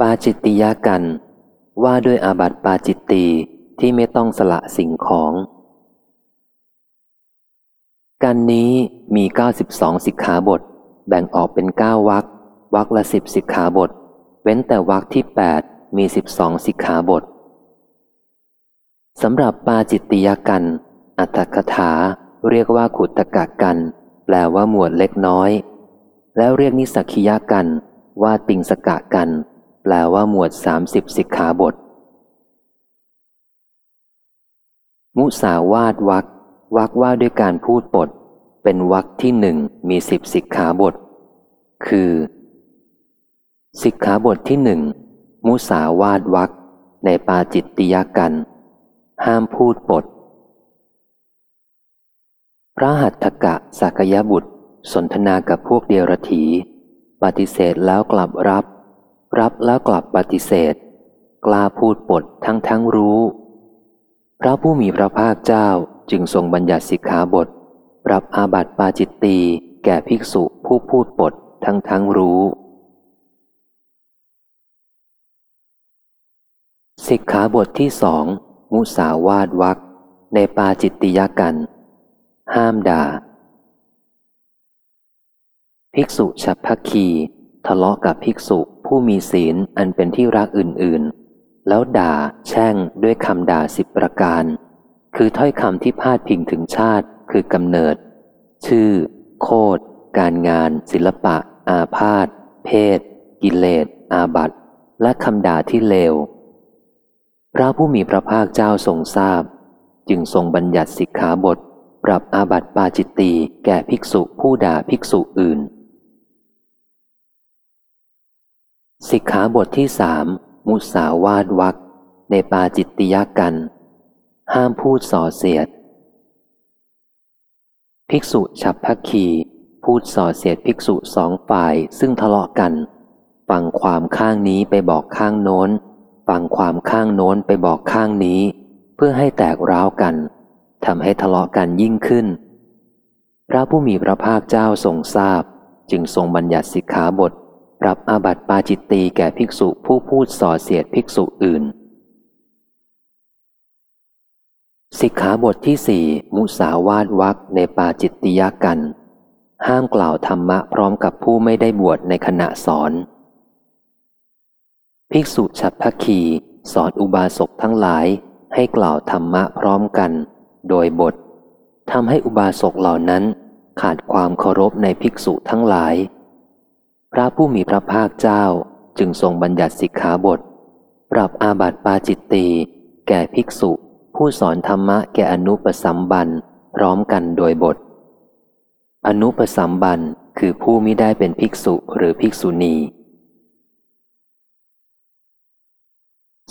ปาจิตติยากัน ว่าด้วยอาบัติปาจิตตีที่ไม่ต้องสละสิ่งของ กันนี้มี 92 สิกขาบท แบ่งออกเป็น 9วรรควรรคละสิบสิกขาบท เว้นแต่วรรคที่ 8 มี 12 สิกขาบทสำหรับปาจิตติยกัน อัตถกถาเรียกว่าขุตกะกัน แปลว่าหมวดเล็กน้อย แล้วเรียกนิสักิยกัน ว่าติงสกะกัน แปลว่าหมวด30สิกขาบท มุสาวาทวักวักว่าด้วยการพูดบทเป็นวักที่หนึ่งมีสิบสิกขาบท คือ สิกขาบทที่หนึ่งมุสาวาทวักในปาจิตติยกัน ห้ามพูดบทพระหัตถกะสักยบุตร สนทนากับพวกเดียรถี ปฏิเสธแล้วกลับรับ รับแล้วกลับปฏิเสธ กล้าพูดบททั้งทั้งรู้ พระผู้มีพระภาคเจ้าจึงทรงบัญญัติสิกขาบท ปรับอาบัติปาจิตตีแก่ภิกษุผู้พูดบททั้งทั้งรู้สิกขาบทที่สองมุสาวาดวักในปาจิตติยกัน ห้ามด่า ภิกษุฉับพักคี ทะเลาะกับภิกษุผู้มีศีลอันเป็นที่รักอื่นๆ แล้วด่าแช่งด้วยคำด่าสิบประการ คือถ้อยคำที่พาดพิงถึงชาติ คือกำเนิด ชื่อ โคดการงาน ศิลปะ อาพาธเพศ กิเลส อาบัตและคำด่าที่เลว พระผู้มีพระภาคเจ้าทรงทราบ จึงทรงบัญญัติสิกขาบท ปรับอาบัติปาจิตตีแก่ภิกษุผู้ด่าภิกษุอื่น สิกขาบทที่สามมุสาวาดวักในปาจิตติยกัน ห้ามพูดส่อเสียด ภิกษุฉับพักคีพูดส่อเสียดภิกษุสองฝ่ายซึ่งทะเลาะกัน ฟังความข้างนี้ไปบอกข้างโน้น ฟังความข้างโน้นไปบอกข้างนี้ เพื่อให้แตกร้าวกันทำให้ทะเลาะกันยิ่งขึ้น พระผู้มีพระภาคเจ้าทรงทราบ จึงทรงบัญญัติสิกขาบท ปรับอาบัติปาจิตตีแก่ภิกษุผู้พูดส่อเสียดภิกษุอื่น สิกขาบทที่สี่มุสาวาทวักในปาจิตติยกัน ห้ามกล่าวธรรมะพร้อมกับผู้ไม่ได้บวชในขณะสอน ภิกษุฉับพักคีสอนอุบาสกทั้งหลายให้กล่าวธรรมะพร้อมกัน โดยบททำให้อุบาสกเหล่านั้นขาดความเคารพในภิกษุทั้งหลาย พระผู้มีพระภาคเจ้าจึงทรงบัญญัติสิกขาบท ปรับอาบัติปาจิตตีแก่ภิกษุ ผู้สอนธรรมะแก่อนุปสัมบันพร้อมกันโดยบท อนุปสัมบันคือผู้ไม่ได้เป็นภิกษุหรือภิกษุณี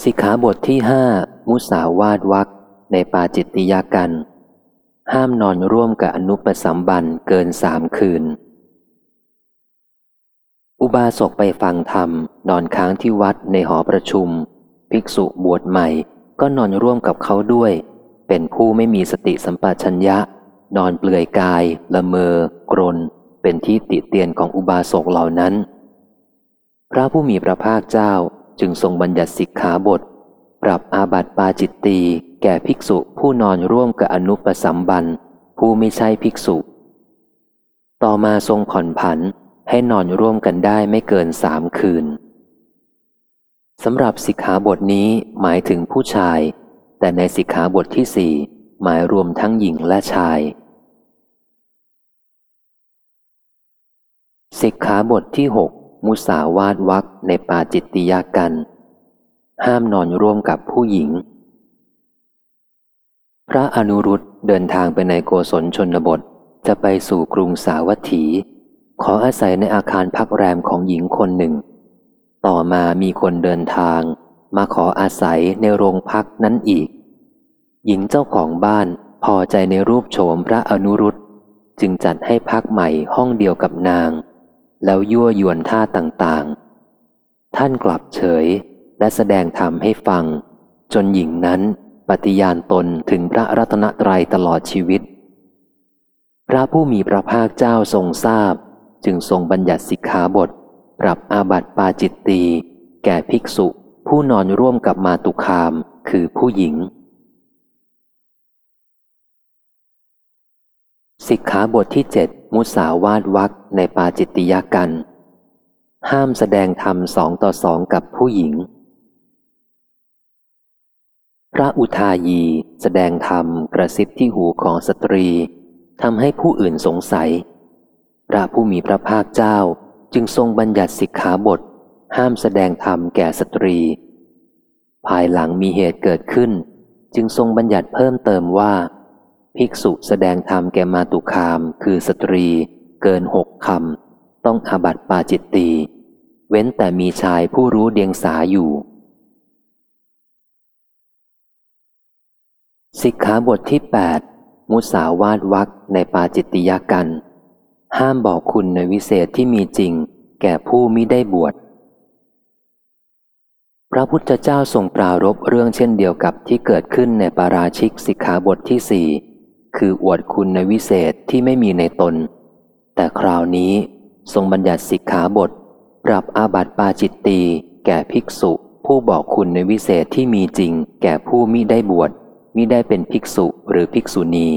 สิกขาบทที่ห้ามุสาวาดวักในปาจิตติยากัน ห้ามนอนร่วมกับอนุปสัมบันเกินสามคืน อุบาสกไปฟังธรรม นอนค้างที่วัดในหอประชุม ภิกษุบวชใหม่ก็นอนร่วมกับเขาด้วย เป็นผู้ไม่มีสติสัมปชัญญะ นอนเปลือยกาย ละเมอ กรน เป็นที่ติเตียนของอุบาสกเหล่านั้น พระผู้มีพระภาคเจ้าจึงทรงบัญญัติสิกขาบท ปรับอาบัติปาจิตตีแก่ภิกษุผู้นอนร่วมกับอนุปสัมบันผู้ไม่ใช่ภิกษุ ต่อมาทรงผ่อนผัน ให้นอนร่วมกันได้ไม่เกินสามคืนสำหรับสิกขาบทนี้หมายถึงผู้ชาย แต่ในสิกขาบทที่สี่หมายรวมทั้งหญิงและชาย สิกขาบทที่หกมุสาวาทวักในปาจิตติยากัน ห้ามนอนร่วมกับผู้หญิง พระอนุรุตเดินทางไปในโกศลชนบทจะไปสู่กรุงสาวัตถี ขออาศัยในอาคารพักแรมของหญิงคนหนึ่ง ต่อมามีคนเดินทาง มาขออาศัยในโรงพักนั้นอีก หญิงเจ้าของบ้านพอใจในรูปโฉมพระอนุรุตจึงจัดให้พักใหม่ห้องเดียวกับนาง แล้วยั่วยวนท่าต่างๆ ท่านกลับเฉยและแสดงธรรมให้ฟัง จนหญิงนั้นปฏิญาณตนถึงพระรัตนตรัยตลอดชีวิต พระผู้มีพระภาคเจ้าทรงทราบ จึงทรงบัญญัติสิกขาบท ปรับอาบัติปาจิตตี แก่ภิกษุ ผู้นอนร่วมกับมาตุคาม คือผู้หญิง สิกขาบทที่เจ็ดมุสาวาทวักในปาจิตติยกัน ห้ามแสดงธรรมสองต่อสองกับผู้หญิง พระอุทายีแสดงธรรมกระซิบที่หูของสตรีทำให้ผู้อื่นสงสัย พระผู้มีพระภาคเจ้าจึงทรงบัญญัติสิกขาบท ห้ามแสดงธรรมแก่สตรี ภายหลังมีเหตุเกิดขึ้น จึงทรงบัญญัติเพิ่มเติมว่า ภิกษุแสดงธรรมแก่มาตุคามคือสตรีเกินหกคำต้องอาบัติปาจิตตีเว้นแต่มีชายผู้รู้เดียงสาอยู่ สิกขาบทที่ 8 มุสาวาทวักในปาจิตติยกัน ห้ามบอกคุณในวิเศษที่มีจริง แก่ผู้มิได้บวช พระพุทธเจ้าทรงปรารบเรื่องเช่นเดียวกับที่เกิดขึ้นในปาราชิกสิกขาบทที่สี่คืออวดคุณในวิเศษที่ไม่มีในตน แต่คราวนี้ทรงบัญญัติสิกขาบท ปรับอาบัติปาจิตตีแก่ภิกษุผู้บอกคุณในวิเศษที่มีจริง แก่ผู้มิได้บวชมิได้เป็นภิกษุหรือภิกษุณี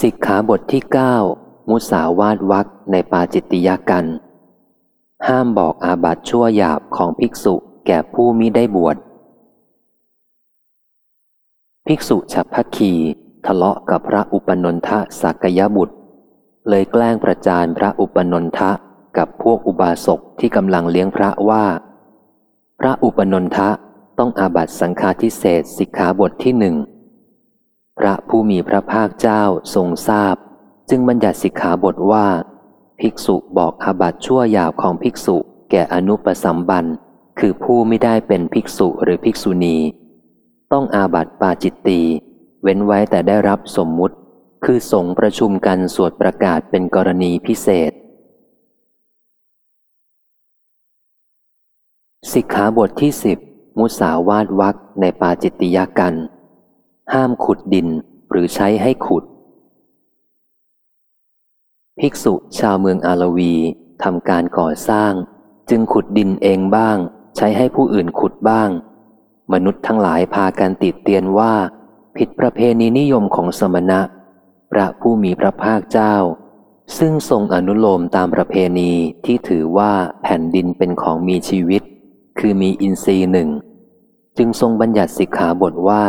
สิกขาบทที่ 9 มุสาวาทวักในปาจิตติยกัน ห้ามบอกอาบัตชั่วหยาบของภิกษุแก่ผู้มิได้บวช ภิกษุฉับพักคีทะเลาะกับพระอุปนนทะสักยบุตร เลยแกล้งประจานพระอุปนนทะกับพวกอุบาสกที่กำลังเลี้ยงพระว่า พระอุปนนทะต้องอาบัตสังฆาทิเศษสิกขาบทที่หนึ่ง ระผู้มีพระภาคเจ้าทรงทราบ จึงบัญญัติสิกขาบทว่า ภิกษุบอกอาบัตชั่วหยาบของภิกษุแก่อนุปสัมบันคือผู้ไม่ได้เป็นภิกษุหรือภิกษุณี ต้องอาบัตปาจิตตีเว้นไว้แต่ได้รับสมมุติ คือสงประชุมกันสวดประกาศเป็นกรณีพิเศษ สิกขาบทที่สิบมุสาวาทวักในปาจิตติยกัน ห้ามขุดดินหรือใช้ให้ขุด ภิกษุชาวเมืองอาลวีทำการก่อสร้าง จึงขุดดินเองบ้าง ใช้ให้ผู้อื่นขุดบ้าง มนุษย์ทั้งหลายพากันติดเตียนว่า ผิดประเพณีนิยมของสมณะ พระผู้มีพระภาคเจ้า ซึ่งทรงอนุโลมตามประเพณีที่ถือว่าแผ่นดินเป็นของมีชีวิต คือมีอินทรีย์หนึ่ง จึงทรงบัญญัติสิกขาบทว่า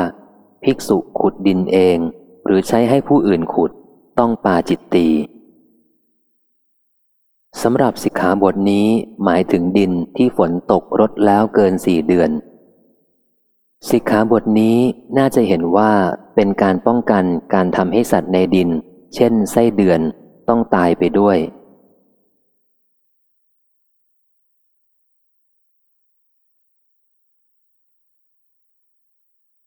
ภิกษุขุดดินเอง หรือใช้ให้ผู้อื่นขุดต้องปาจิตตีสำหรับสิกขาบทนี้หมายถึงดินที่ฝนตกรดแล้วเกินสี่เดือน สิกขาบทนี้น่าจะเห็นว่าเป็นการป้องกันการทำให้สัตว์ในดิน เช่นไส้เดือนต้องตายไปด้วย